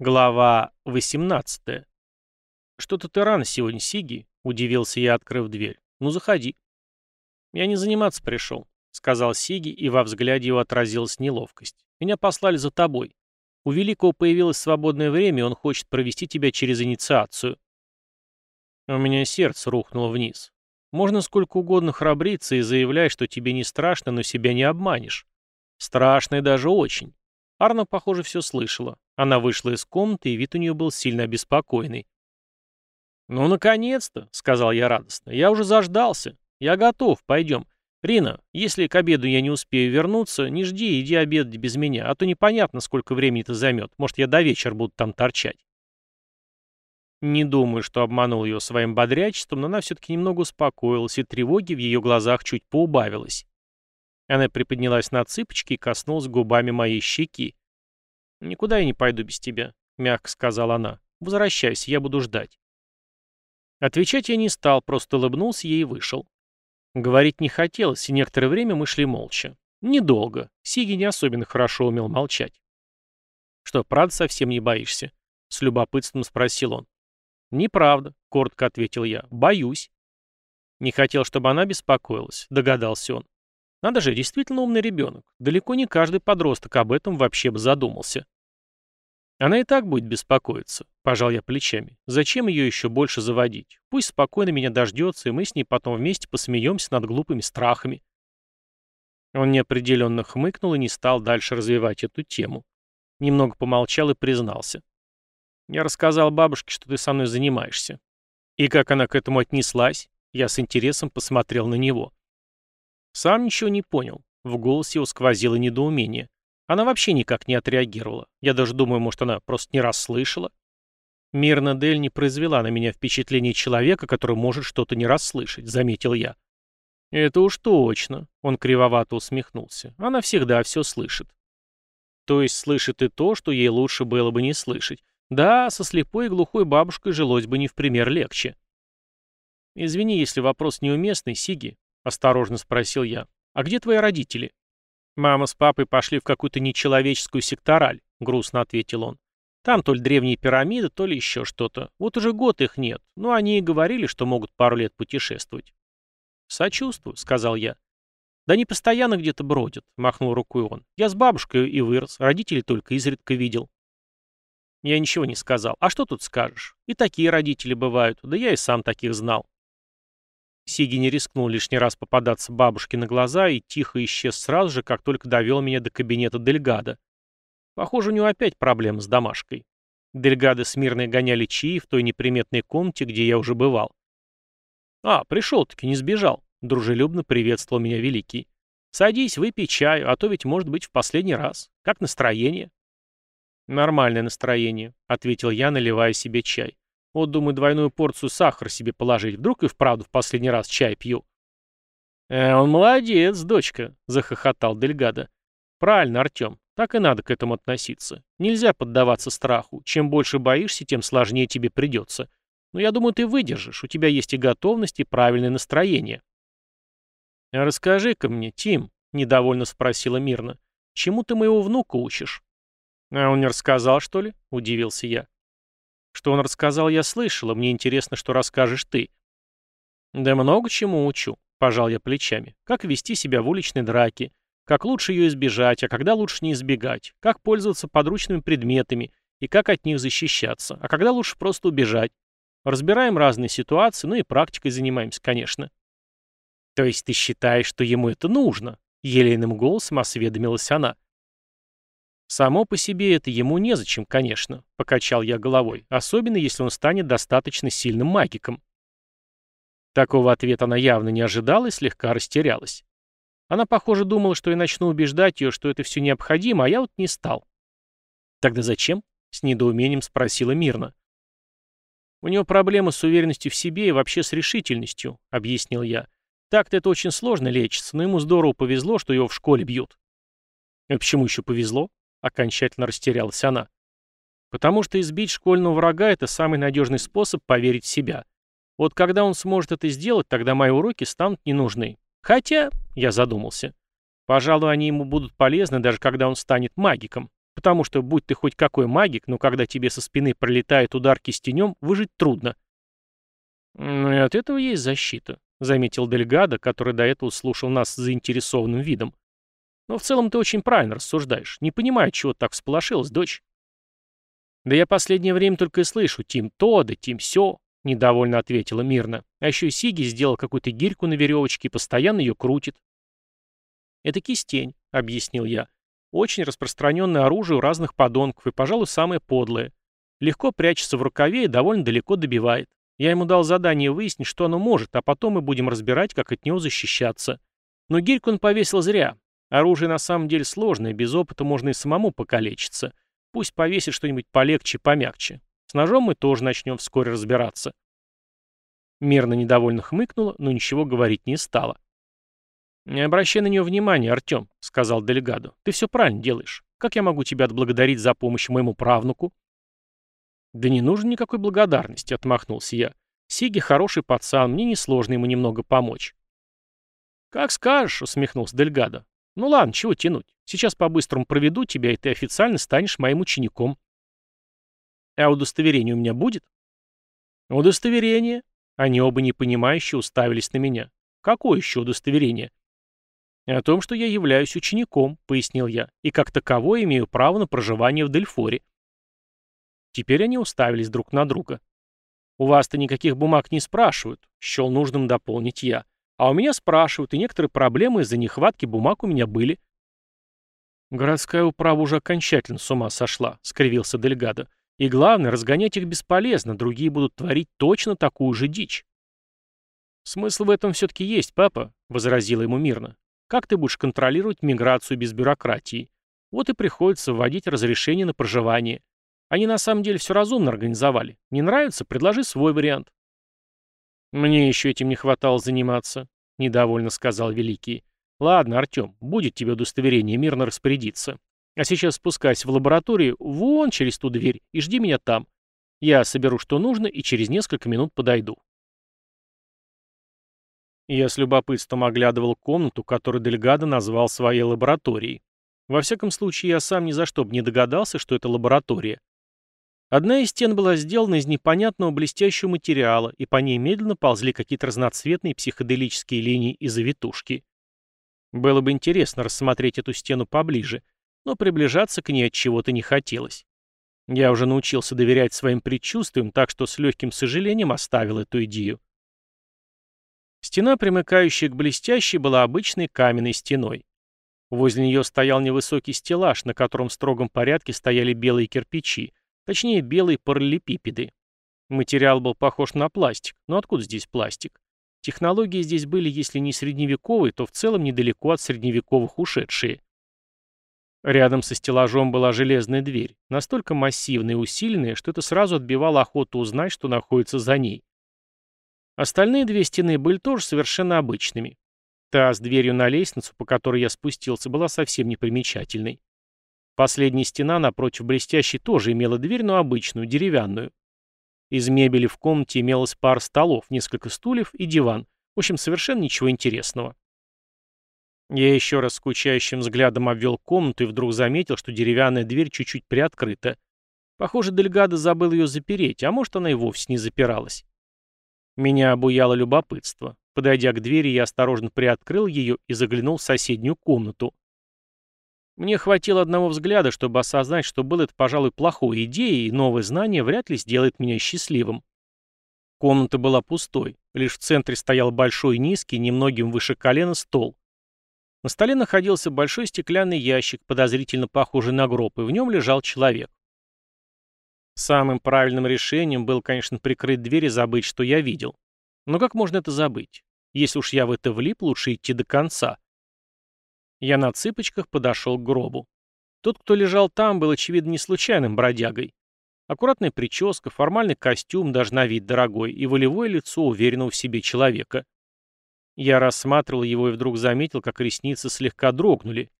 Глава 18. «Что-то ты рано сегодня, Сиги», — удивился я, открыв дверь. «Ну, заходи». «Я не заниматься пришел», — сказал Сиги, и во взгляде его отразилась неловкость. «Меня послали за тобой. У Великого появилось свободное время, и он хочет провести тебя через инициацию». У меня сердце рухнуло вниз. Можно сколько угодно храбриться и заявлять, что тебе не страшно, но себя не обманешь. Страшно и даже очень. Арна, похоже, все слышала. Она вышла из комнаты, и вид у нее был сильно обеспокоенный. «Ну, наконец-то!» — сказал я радостно. «Я уже заждался. Я готов. Пойдем. Рина, если к обеду я не успею вернуться, не жди, иди обедать без меня, а то непонятно, сколько времени это займет. Может, я до вечера буду там торчать». Не думаю, что обманул ее своим бодрячеством, но она все-таки немного успокоилась, и тревоги в ее глазах чуть поубавилось. Она приподнялась на цыпочки и коснулась губами моей щеки. «Никуда я не пойду без тебя», — мягко сказала она. «Возвращайся, я буду ждать». Отвечать я не стал, просто улыбнулся ей и вышел. Говорить не хотелось, и некоторое время мы шли молча. Недолго. Сиги не особенно хорошо умел молчать. «Что, правда совсем не боишься?» — с любопытством спросил он. «Неправда», — коротко ответил я. «Боюсь». Не хотел, чтобы она беспокоилась, догадался он. Надо же, действительно умный ребенок. Далеко не каждый подросток об этом вообще бы задумался. Она и так будет беспокоиться, пожал я плечами. Зачем ее еще больше заводить? Пусть спокойно меня дождется, и мы с ней потом вместе посмеемся над глупыми страхами. Он неопределенно хмыкнул и не стал дальше развивать эту тему. Немного помолчал и признался. Я рассказал бабушке, что ты со мной занимаешься. И как она к этому отнеслась? Я с интересом посмотрел на него. Сам ничего не понял. В голосе его сквозило недоумение. Она вообще никак не отреагировала. Я даже думаю, может, она просто не расслышала. Мирна Дель не произвела на меня впечатление человека, который может что-то не расслышать, заметил я. Это уж точно, он кривовато усмехнулся. Она всегда все слышит. То есть слышит и то, что ей лучше было бы не слышать. Да, со слепой и глухой бабушкой жилось бы не в пример легче. Извини, если вопрос неуместный, Сиги, Осторожно спросил я. «А где твои родители?» «Мама с папой пошли в какую-то нечеловеческую сектораль», — грустно ответил он. «Там то ли древние пирамиды, то ли еще что-то. Вот уже год их нет, но они и говорили, что могут пару лет путешествовать». «Сочувствую», — сказал я. «Да они постоянно где-то бродят», — махнул рукой он. «Я с бабушкой и вырос, родителей только изредка видел». Я ничего не сказал. «А что тут скажешь? И такие родители бывают, да я и сам таких знал». Сиги не рискнул лишний раз попадаться бабушке на глаза и тихо исчез сразу же, как только довел меня до кабинета Дельгада. Похоже, у него опять проблемы с домашкой. Дельгады с Мирной гоняли чаи в той неприметной комнате, где я уже бывал. «А, пришел-таки, не сбежал», — дружелюбно приветствовал меня Великий. «Садись, выпей чаю, а то ведь может быть в последний раз. Как настроение?» «Нормальное настроение», — ответил я, наливая себе чай. Вот, думаю, двойную порцию сахара себе положить. Вдруг и вправду в последний раз чай пью. «Э, он молодец, дочка», — захохотал Дельгадо. «Правильно, Артем. Так и надо к этому относиться. Нельзя поддаваться страху. Чем больше боишься, тем сложнее тебе придется. Но я думаю, ты выдержишь. У тебя есть и готовность, и правильное настроение». «А расскажи-ка мне, Тим», — недовольно спросила мирно, — «чему ты моего внука учишь?» «А он не рассказал, что ли?» — удивился я. Что он рассказал, я слышала, мне интересно, что расскажешь ты. Да много чему учу, пожал я плечами. Как вести себя в уличной драке, как лучше ее избежать, а когда лучше не избегать, как пользоваться подручными предметами и как от них защищаться, а когда лучше просто убежать. Разбираем разные ситуации, ну и практикой занимаемся, конечно. То есть ты считаешь, что ему это нужно? Елейным голосом осведомилась она. Само по себе это ему незачем, конечно, покачал я головой, особенно если он станет достаточно сильным магиком. Такого ответа она явно не ожидала и слегка растерялась. Она, похоже, думала, что я начну убеждать ее, что это все необходимо, а я вот не стал. «Тогда зачем?» — с недоумением спросила Мирна. «У него проблемы с уверенностью в себе и вообще с решительностью», — объяснил я. «Так-то это очень сложно лечится, но ему здорово повезло, что его в школе бьют». «А почему еще повезло?» Окончательно растерялась она. Потому что избить школьного врага – это самый надежный способ поверить в себя. Вот когда он сможет это сделать, тогда мои уроки станут не нужны. Хотя, я задумался, пожалуй, они ему будут полезны, даже когда он станет магиком. Потому что, будь ты хоть какой магик, но когда тебе со спины пролетает удар кистенем, выжить трудно. «Ну и от этого есть защита», — заметил Дельгадо, который до этого слушал нас с заинтересованным видом. «Но в целом ты очень правильно рассуждаешь. Не понимаю, чего так всполошилась, дочь». «Да я последнее время только и слышу. Тим то, да тим сё», — недовольно ответила мирно. А еще Сиги сделал какую-то гирьку на веревочке и постоянно ее крутит. «Это кистень», — объяснил я. Очень распространенное оружие у разных подонков и, пожалуй, самое подлое. Легко прячется в рукаве и довольно далеко добивает. Я ему дал задание выяснить, что оно может, а потом мы будем разбирать, как от него защищаться. Но гирьку он повесил зря. Оружие на самом деле сложное, без опыта можно и самому покалечиться. Пусть повесит что-нибудь полегче, помягче. С ножом мы тоже начнем вскоре разбираться. Мирно недовольно хмыкнула, но ничего говорить не стала. «Не обращай на нее внимания, Артем», — сказал Дельгадо. «Ты все правильно делаешь. Как я могу тебя отблагодарить за помощь моему правнуку?» «Да не нужно никакой благодарности», — отмахнулся я. «Сиги хороший пацан, мне несложно ему немного помочь». «Как скажешь», — усмехнулся Дельгадо. «Ну ладно, чего тянуть. Сейчас по-быстрому проведу тебя, и ты официально станешь моим учеником». «А удостоверение у меня будет?» «Удостоверение?» Они оба непонимающе уставились на меня. «Какое еще удостоверение?» «О том, что я являюсь учеником», — пояснил я, «и как таковой имею право на проживание в Дельфоре». Теперь они уставились друг на друга. «У вас-то никаких бумаг не спрашивают», — счел нужным дополнить я. «А у меня спрашивают, и некоторые проблемы из-за нехватки бумаг у меня были». «Городская управа уже окончательно с ума сошла», — скривился Дельгадо. «И главное, разгонять их бесполезно, другие будут творить точно такую же дичь». «Смысл в этом все-таки есть, папа», — возразила ему мирно. Как ты будешь контролировать миграцию без бюрократии? Вот и приходится вводить разрешение на проживание. Они на самом деле все разумно организовали. Не нравится? Предложи свой вариант. Мне еще этим не хватало заниматься, недовольно сказал Великий. Ладно, Артем, будет тебе удостоверение мирно распорядиться. А сейчас спускайся в лабораторию вон через ту дверь и жди меня там. Я соберу, что нужно, и через несколько минут подойду. Я с любопытством оглядывал комнату, которую Дельгадо назвал своей лабораторией. Во всяком случае, я сам ни за что бы не догадался, что это лаборатория. Одна из стен была сделана из непонятного блестящего материала, и по ней медленно ползли какие-то разноцветные психоделические линии и завитушки. Было бы интересно рассмотреть эту стену поближе, но приближаться к ней от чего-то не хотелось. Я уже научился доверять своим предчувствиям, так что с легким сожалением оставил эту идею. Стена, примыкающая к блестящей, была обычной каменной стеной. Возле нее стоял невысокий стеллаж, на котором в строгом порядке стояли белые кирпичи, точнее белые параллелепипеды. Материал был похож на пластик, но откуда здесь пластик? Технологии здесь были, если не средневековые, то в целом недалеко от средневековых ушедшие. Рядом со стеллажом была железная дверь, настолько массивная и усиленная, что это сразу отбивало охоту узнать, что находится за ней. Остальные две стены были тоже совершенно обычными. Та с дверью на лестницу, по которой я спустился, была совсем непримечательной. Последняя стена напротив блестящей тоже имела дверь, но обычную, деревянную. Из мебели в комнате имелось пара столов, несколько стульев и диван. В общем, совершенно ничего интересного. Я еще раз скучающим взглядом обвел комнату и вдруг заметил, что деревянная дверь чуть-чуть приоткрыта. Похоже, Дельгадо забыл ее запереть, а может, она и вовсе не запиралась. Меня обуяло любопытство. Подойдя к двери, я осторожно приоткрыл ее и заглянул в соседнюю комнату. Мне хватило одного взгляда, чтобы осознать, что было это, пожалуй, плохой идеей, и новое знание вряд ли сделает меня счастливым. Комната была пустой. Лишь в центре стоял большой низкий, немногим выше колена, стол. На столе находился большой стеклянный ящик, подозрительно похожий на гроб, и в нем лежал человек. Самым правильным решением было, конечно, прикрыть дверь и забыть, что я видел. Но как можно это забыть? Если уж я в это влип, лучше идти до конца. Я на цыпочках подошел к гробу. Тот, кто лежал там, был, очевидно, не случайным бродягой. Аккуратная прическа, формальный костюм, даже на вид дорогой, и волевое лицо уверенного в себе человека. Я рассматривал его и вдруг заметил, как ресницы слегка дрогнули.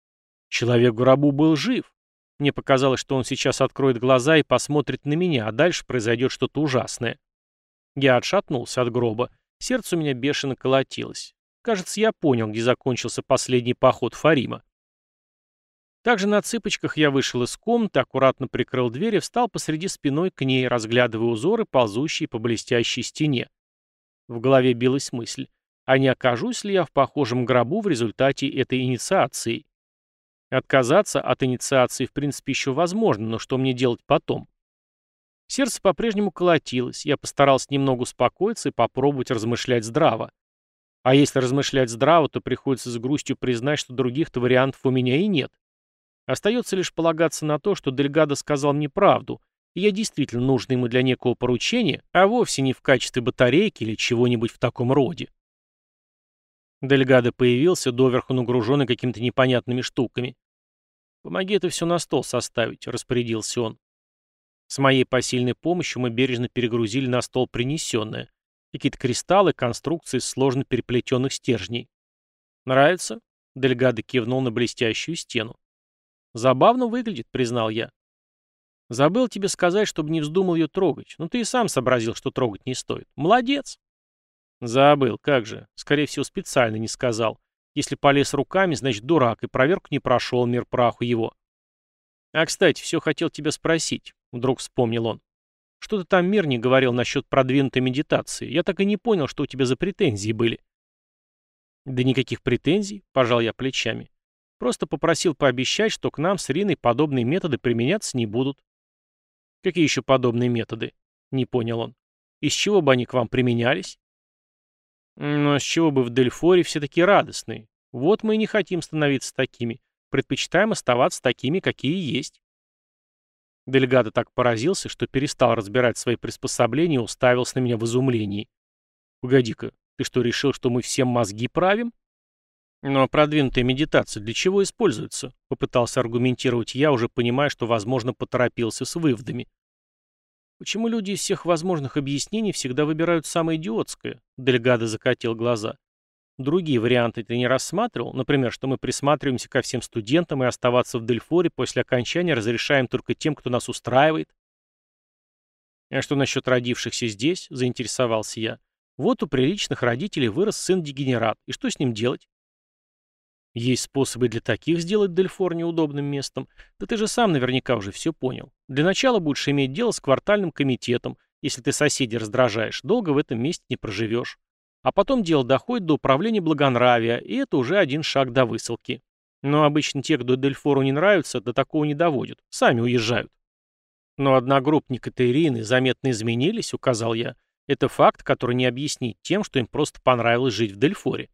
Человек в гробу был жив. Мне показалось, что он сейчас откроет глаза и посмотрит на меня, а дальше произойдет что-то ужасное. Я отшатнулся от гроба. Сердце у меня бешено колотилось. Кажется, я понял, где закончился последний поход Фарима. Также на цыпочках я вышел из комнаты, аккуратно прикрыл дверь и встал посреди спиной к ней, разглядывая узоры, ползущие по блестящей стене. В голове билась мысль, а не окажусь ли я в похожем гробу в результате этой инициации? Отказаться от инициации в принципе еще возможно, но что мне делать потом? Сердце по-прежнему колотилось, я постарался немного успокоиться и попробовать размышлять здраво. А если размышлять здраво, то приходится с грустью признать, что других-то вариантов у меня и нет. Остается лишь полагаться на то, что Дельгадо сказал мне правду, и я действительно нужен ему для некого поручения, а вовсе не в качестве батарейки или чего-нибудь в таком роде. Дельгадо появился, доверху нагруженный какими-то непонятными штуками. «Помоги это все на стол составить», — распорядился он. С моей посильной помощью мы бережно перегрузили на стол принесенное. Какие-то кристаллы, конструкции из сложно переплетенных стержней. «Нравится?» — Дельгадо кивнул на блестящую стену. «Забавно выглядит», — признал я. «Забыл тебе сказать, чтобы не вздумал ее трогать. Но ты и сам сообразил, что трогать не стоит. Молодец!» «Забыл, как же. Скорее всего, специально не сказал. Если полез руками, значит, дурак, и проверку не прошел, мир праху его». «А, кстати, все хотел тебя спросить», — вдруг вспомнил он. «Что ты там мир не говорил насчет продвинутой медитации? Я так и не понял, что у тебя за претензии были». «Да никаких претензий», — пожал я плечами. Просто попросил пообещать, что к нам с Риной подобные методы применяться не будут. Какие еще подобные методы? Не понял он. Из чего бы они к вам применялись? Ну, а с чего бы в Дельфоре все такие радостные? Вот мы и не хотим становиться такими. Предпочитаем оставаться такими, какие есть. Дельгадо так поразился, что перестал разбирать свои приспособления и уставился на меня в изумлении. «Погоди-ка, ты что, решил, что мы всем мозги правим?» Но продвинутая медитация для чего используется? Попытался аргументировать я, уже понимая, что, возможно, поторопился с выводами. Почему люди из всех возможных объяснений всегда выбирают самое идиотское? Дельгадо закатил глаза. Другие варианты ты не рассматривал? Например, что мы присматриваемся ко всем студентам и оставаться в Дельфоре после окончания разрешаем только тем, кто нас устраивает? А что насчет родившихся здесь? Заинтересовался я. Вот у приличных родителей вырос сын-дегенерат. И что с ним делать? Есть способы для таких сделать Дельфор неудобным местом. Да ты же сам наверняка уже все понял. Для начала будешь иметь дело с квартальным комитетом. Если ты соседей раздражаешь, долго в этом месте не проживешь. А потом дело доходит до управления благонравия, и это уже один шаг до высылки. Но обычно те, кто Дельфору не нравится, до такого не доводят. Сами уезжают. Но одногруппник и Ирины заметно изменились, указал я. Это факт, который не объяснить тем, что им просто понравилось жить в Дельфоре.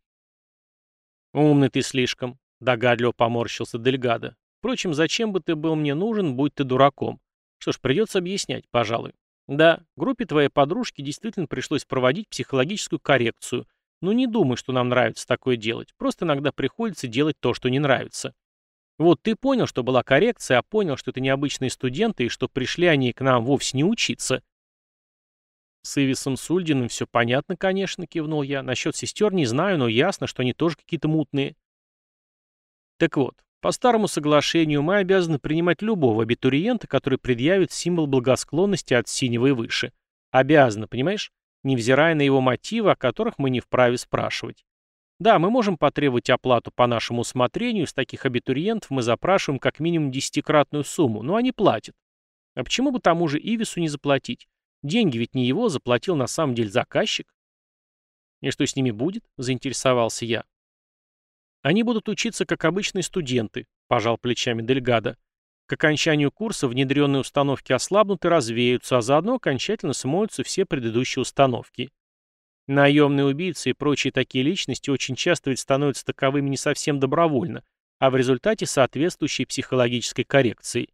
«Умный ты слишком», — догадливо поморщился Дельгадо. «Впрочем, зачем бы ты был мне нужен, будь ты дураком? Что ж, придется объяснять, пожалуй. Да, группе твоей подружки действительно пришлось проводить психологическую коррекцию, но не думай, что нам нравится такое делать. Просто иногда приходится делать то, что не нравится. Вот ты понял, что была коррекция, а понял, что это необычные студенты и что пришли они к нам вовсе не учиться. С Ивисом Сульдиным все понятно, конечно, кивнул я. Насчет сестер не знаю, но ясно, что они тоже какие-то мутные. Так вот, по старому соглашению мы обязаны принимать любого абитуриента, который предъявит символ благосклонности от синего и выше. Обязаны, понимаешь? Невзирая на его мотивы, о которых мы не вправе спрашивать. Да, мы можем потребовать оплату по нашему усмотрению, с таких абитуриентов мы запрашиваем как минимум десятикратную сумму, но они платят. А почему бы тому же Ивису не заплатить? Деньги ведь не его, заплатил на самом деле заказчик. И что с ними будет? Заинтересовался я. Они будут учиться как обычные студенты, пожал плечами Дельгадо. К окончанию курса внедренные установки ослабнут и развеются, а заодно окончательно смоются все предыдущие установки. Наемные убийцы и прочие такие личности очень часто ведь становятся таковыми не совсем добровольно, а в результате соответствующей психологической коррекции.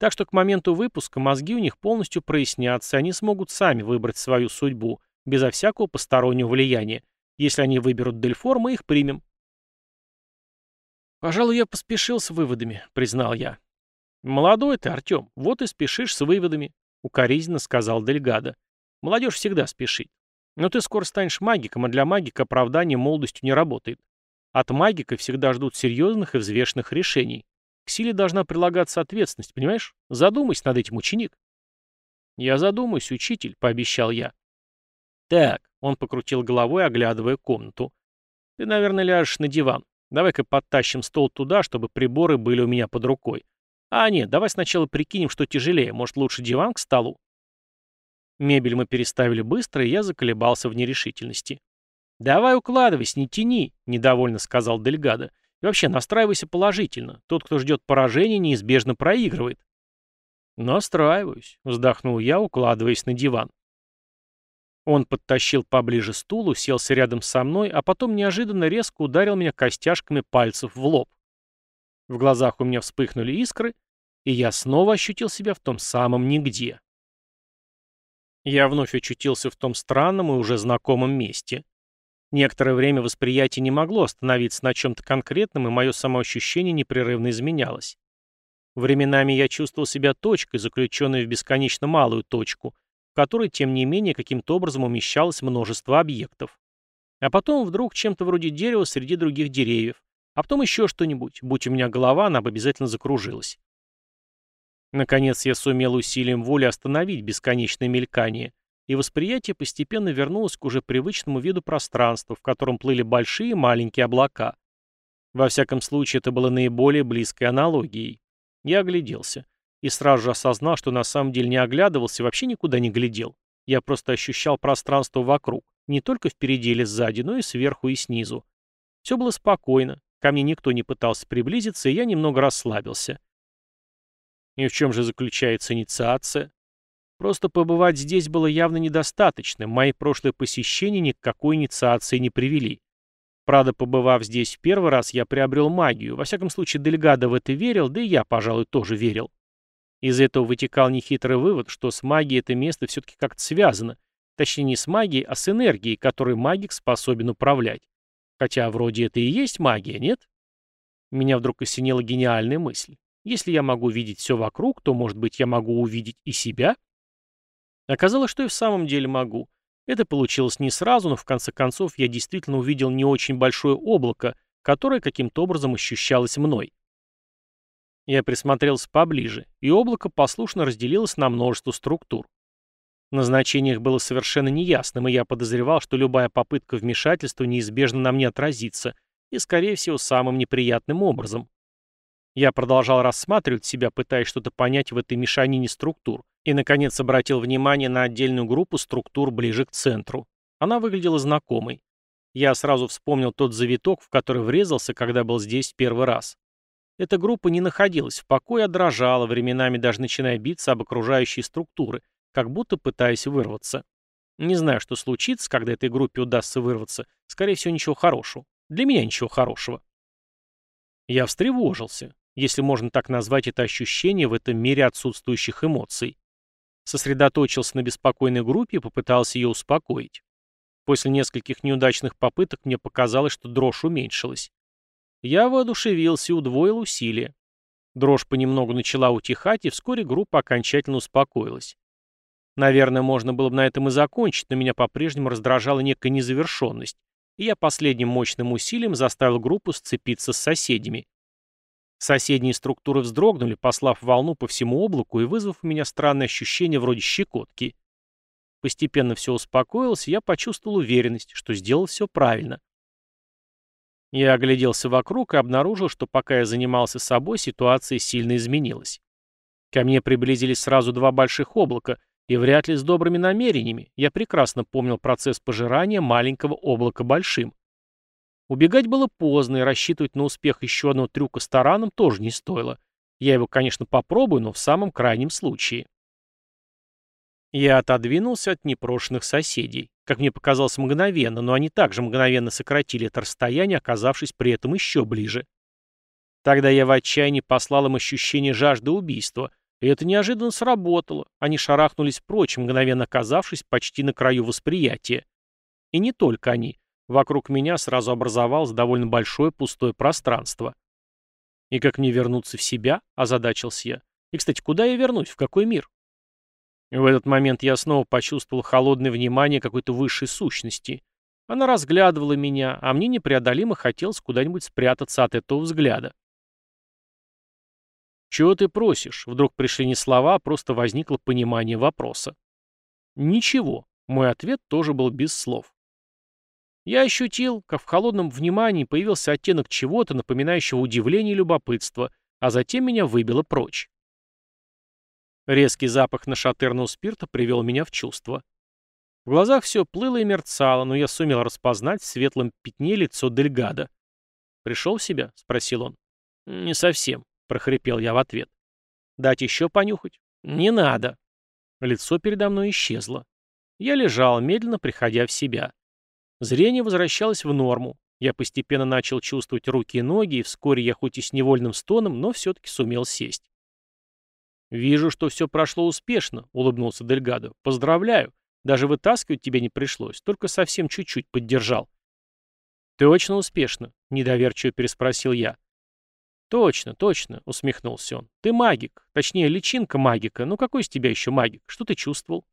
Так что к моменту выпуска мозги у них полностью прояснятся, и они смогут сами выбрать свою судьбу, безо всякого постороннего влияния. Если они выберут Дельфор, мы их примем. «Пожалуй, я поспешил с выводами», — признал я. «Молодой ты, Артем, вот и спешишь с выводами», — укоризненно сказал Дельгадо. «Молодежь всегда спешит. Но ты скоро станешь магиком, а для магика оправдание молодостью не работает. От магика всегда ждут серьезных и взвешенных решений. К силе должна прилагаться ответственность, понимаешь? Задумайся над этим, ученик. Я задумаюсь, учитель, пообещал я. Так, он покрутил головой, оглядывая комнату. Ты, наверное, ляжешь на диван. Давай-ка подтащим стол туда, чтобы приборы были у меня под рукой. А нет, давай сначала прикинем, что тяжелее. Может, лучше диван к столу? Мебель мы переставили быстро, и я заколебался в нерешительности. «Давай укладывайся, не тяни», — недовольно сказал Дельгадо. «И вообще, настраивайся положительно. Тот, кто ждет поражения, неизбежно проигрывает». «Настраиваюсь», — вздохнул я, укладываясь на диван. Он подтащил поближе стул, уселся рядом со мной, а потом неожиданно резко ударил меня костяшками пальцев в лоб. В глазах у меня вспыхнули искры, и я снова ощутил себя в том самом нигде. Я вновь очутился в том странном и уже знакомом месте. Некоторое время восприятие не могло остановиться на чем-то конкретном, и мое самоощущение непрерывно изменялось. Временами я чувствовал себя точкой, заключенной в бесконечно малую точку, которой, тем не менее, каким-то образом умещалось множество объектов. А потом вдруг чем-то вроде дерева среди других деревьев, а потом еще что-нибудь. Будь у меня голова, она бы обязательно закружилась. Наконец я сумел усилием воли остановить бесконечное мелькание, и восприятие постепенно вернулось к уже привычному виду пространства, в котором плыли большие и маленькие облака. Во всяком случае, это было наиболее близкой аналогией. Я огляделся и сразу же осознал, что на самом деле не оглядывался и вообще никуда не глядел. Я просто ощущал пространство вокруг, не только впереди или сзади, но и сверху и снизу. Все было спокойно, ко мне никто не пытался приблизиться, и я немного расслабился. И в чем же заключается инициация? Просто побывать здесь было явно недостаточно, мои прошлые посещения ни к какой инициации не привели. Правда, побывав здесь в первый раз, я приобрел магию. Во всяком случае, Дельгадо в это верил, да и я, пожалуй, тоже верил. Из этого вытекал нехитрый вывод, что с магией это место все-таки как-то связано. Точнее, не с магией, а с энергией, которой магик способен управлять. Хотя вроде это и есть магия, нет? Меня вдруг осенила гениальная мысль. Если я могу видеть все вокруг, то, может быть, я могу увидеть и себя? Оказалось, что и в самом деле могу. Это получилось не сразу, но в конце концов я действительно увидел не очень большое облако, которое каким-то образом ощущалось мной. Я присмотрелся поближе, и облако послушно разделилось на множество структур. Назначение их было совершенно неясным, и я подозревал, что любая попытка вмешательства неизбежно на мне отразится, и, скорее всего, самым неприятным образом. Я продолжал рассматривать себя, пытаясь что-то понять в этой мешанине структур, и, наконец, обратил внимание на отдельную группу структур ближе к центру. Она выглядела знакомой. Я сразу вспомнил тот завиток, в который врезался, когда был здесь первый раз. Эта группа не находилась в покое, а дрожала, временами даже начиная биться об окружающие структуры, как будто пытаясь вырваться. Не знаю, что случится, когда этой группе удастся вырваться. Скорее всего, ничего хорошего. Для меня ничего хорошего. Я встревожился если можно так назвать это ощущение в этом мире отсутствующих эмоций. Сосредоточился на беспокойной группе и попытался ее успокоить. После нескольких неудачных попыток мне показалось, что дрожь уменьшилась. Я воодушевился и удвоил усилия. Дрожь понемногу начала утихать, и вскоре группа окончательно успокоилась. Наверное, можно было бы на этом и закончить, но меня по-прежнему раздражала некая незавершенность, и я последним мощным усилием заставил группу сцепиться с соседями. Соседние структуры вздрогнули, послав волну по всему облаку и вызвав у меня странное ощущение вроде щекотки. Постепенно все успокоилось, и я почувствовал уверенность, что сделал все правильно. Я огляделся вокруг и обнаружил, что пока я занимался собой, ситуация сильно изменилась. Ко мне приблизились сразу два больших облака, и вряд ли с добрыми намерениями. Я прекрасно помнил процесс пожирания маленького облака большим. Убегать было поздно, и рассчитывать на успех еще одного трюка с тараном тоже не стоило. Я его, конечно, попробую, но в самом крайнем случае. Я отодвинулся от непрошенных соседей. Как мне показалось, мгновенно, но они также мгновенно сократили это расстояние, оказавшись при этом еще ближе. Тогда я в отчаянии послал им ощущение жажды убийства, и это неожиданно сработало. Они шарахнулись прочь, мгновенно оказавшись почти на краю восприятия. И не только они. Вокруг меня сразу образовалось довольно большое пустое пространство. «И как мне вернуться в себя?» – озадачился я. «И, кстати, куда я вернусь? В какой мир?» В этот момент я снова почувствовал холодное внимание какой-то высшей сущности. Она разглядывала меня, а мне непреодолимо хотелось куда-нибудь спрятаться от этого взгляда. «Чего ты просишь?» Вдруг пришли не слова, а просто возникло понимание вопроса. «Ничего». Мой ответ тоже был без слов. Я ощутил, как в холодном внимании появился оттенок чего-то, напоминающего удивление и любопытство, а затем меня выбило прочь. Резкий запах нашатырного спирта привел меня в чувство. В глазах все плыло и мерцало, но я сумел распознать в светлом пятне лицо Дельгада. «Пришел в себя?» — спросил он. «Не совсем», — прохрипел я в ответ. «Дать еще понюхать?» «Не надо». Лицо передо мной исчезло. Я лежал, медленно приходя в себя. Зрение возвращалось в норму. Я постепенно начал чувствовать руки и ноги, и вскоре я хоть и с невольным стоном, но все-таки сумел сесть. «Вижу, что все прошло успешно», — улыбнулся Дельгадо. «Поздравляю. Даже вытаскивать тебе не пришлось, только совсем чуть-чуть поддержал». «Точно успешно?» — недоверчиво переспросил я. «Точно, точно», — усмехнулся он. «Ты магик. Точнее, личинка магика. Ну какой из тебя еще магик? Что ты чувствовал?»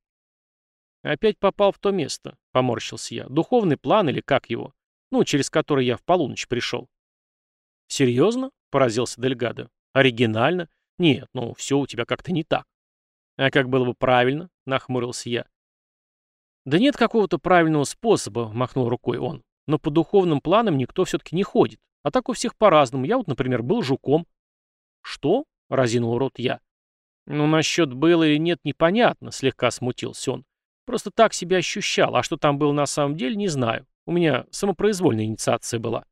«Опять попал в то место», — поморщился я. «Духовный план или как его? Ну, через который я в полуночь пришел». «Серьезно?» — поразился Дельгадо. «Оригинально? Нет, ну, все у тебя как-то не так». «А как было бы правильно?» — нахмурился я. «Да нет какого-то правильного способа», — махнул рукой он. «Но по духовным планам никто все-таки не ходит. А так у всех по-разному. Я вот, например, был жуком». «Что?» — разинул рот я. «Ну, насчет было или нет, непонятно», — слегка смутился он. «Просто так себя ощущал, а что там было на самом деле, не знаю. У меня самопроизвольная инициация была».